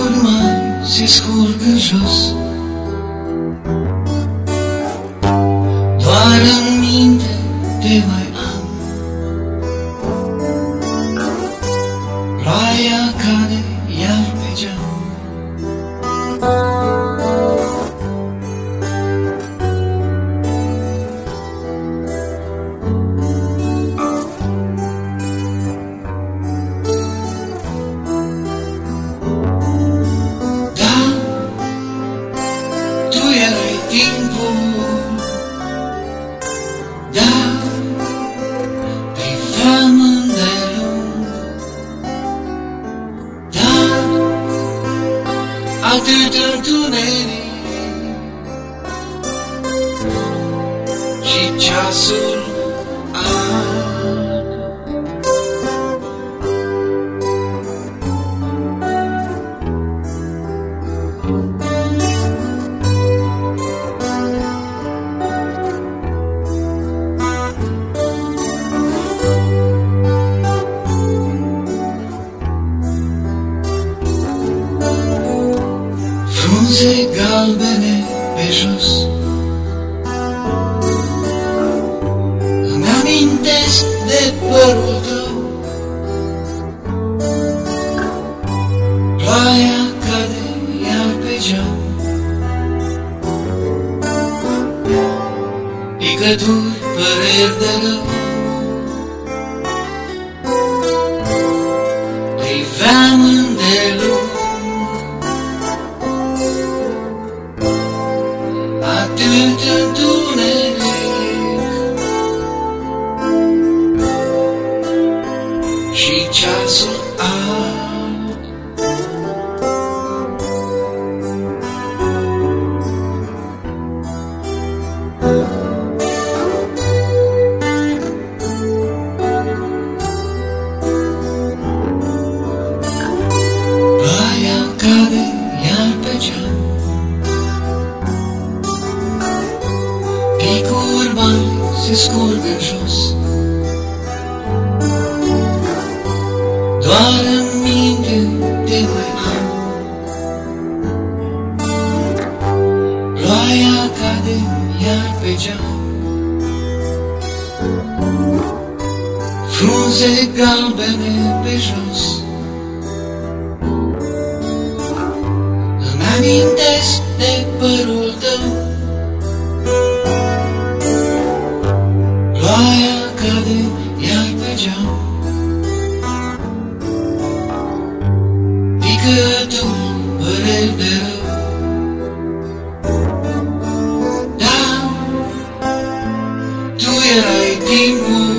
Por mais curgâjos Doar în minte te mai am Ploaia care atât întuneric Frunze galbene pe jos Îmi amintesc de părul tău Ploaia cade iar pe geam Picături, păreri de Ceasul ard Ploaia Doar în minte te mai am. Ploaia cade iar pe geam. Frunze galbene pe jos. Îmi amintesc de părul tău Yıkıldım bu timbul